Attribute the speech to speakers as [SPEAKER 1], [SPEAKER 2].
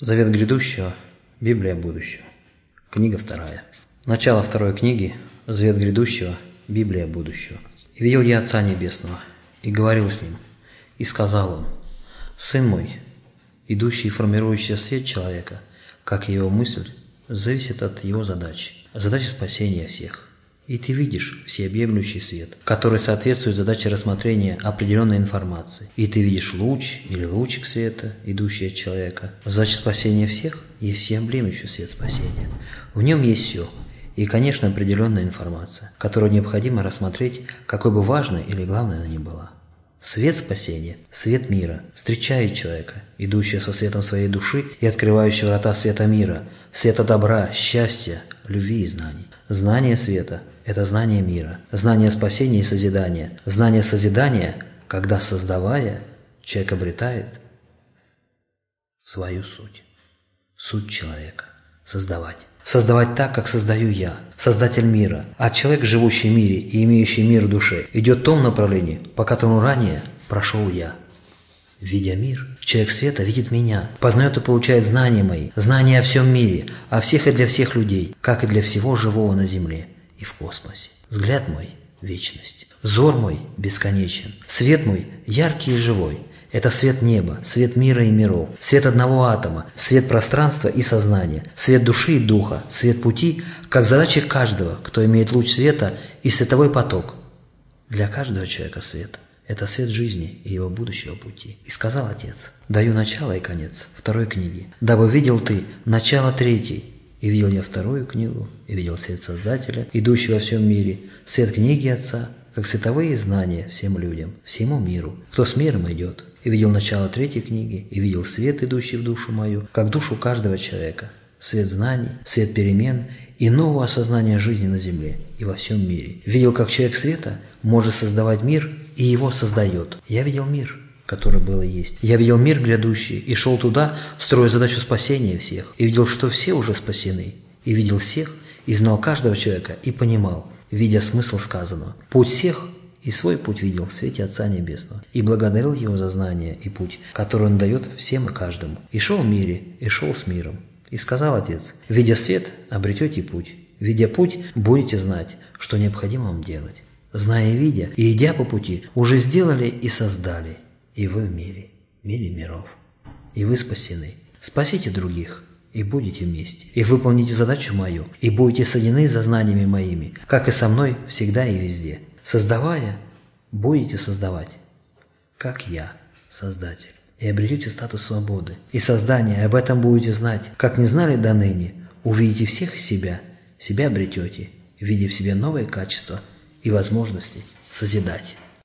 [SPEAKER 1] Завет грядущего. Библия будущего. Книга вторая. Начало второй книги. Завет грядущего. Библия будущего. «И видел я Отца Небесного, и говорил с Ним, и сказал Он, «Сын мой, идущий и формирующий свет человека, как его мысль, зависит от его задачи, задачи спасения всех. И ты видишь всеобъемлющий свет, который соответствует задаче рассмотрения определенной информации. И ты видишь луч или лучик света, идущий от человека. Задача спасения всех есть всеобъемлющий свет спасения. В нем есть все. И, конечно, определенная информация, которую необходимо рассмотреть, какой бы важной или главной она ни была. Свет спасения, свет мира, встречает человека, идущего со светом своей души и открывающего врата света мира, света добра, счастья, любви и знаний. Знание света – это знание мира, знание спасения и созидания. Знание созидания, когда создавая, человек обретает свою суть. Суть человека – создавать. Создавать так, как создаю я, Создатель мира. А человек, живущий в мире и имеющий мир в душе, идет в том направлении, по которому ранее прошел я. Видя мир, человек света видит меня, познает и получает знания мои, знания о всем мире, о всех и для всех людей, как и для всего живого на земле и в космосе. Взгляд мой – вечность. Взор мой бесконечен. Свет мой яркий и живой. Это свет неба, свет мира и миров, свет одного атома, свет пространства и сознания, свет души и духа, свет пути, как задача каждого, кто имеет луч света и световой поток. Для каждого человека свет – это свет жизни и его будущего пути. И сказал Отец, даю начало и конец второй книги, дабы видел ты начало третьей, и видел я вторую книгу, и видел свет Создателя, идущего во всем мире, свет книги Отца, как световые знания всем людям, всему миру, кто с миром идет, и видел начало третьей книги, и видел свет, идущий в душу мою, как душу каждого человека, свет знаний, свет перемен и нового осознания жизни на земле и во всем мире. Видел, как человек света может создавать мир и его создает. Я видел мир, который был и есть. Я видел мир грядущий и шел туда, строя задачу спасения всех, и видел, что все уже спасены, и видел всех, и знал каждого человека, и понимал, видя смысл сказанного. Путь всех и свой путь видел в свете Отца Небесного, и благодарил Его за знание и путь, который Он дает всем и каждому. И шел в мире, и шел с миром. И сказал Отец, видя свет, обретете путь. Видя путь, будете знать, что необходимо вам делать. Зная и видя, и идя по пути, уже сделали и создали. И вы в мире, мире миров. И вы спасены. Спасите других, и будете вместе, и выполните задачу мою, и будете соединены за знаниями моими, как и со мной всегда и везде. Создавая, будете создавать, как я, Создатель, и обретете статус свободы. И создание, об этом будете знать, как не знали до ныне, увидите всех себя, себя обретете, видя в себе новые качества и возможности созидать.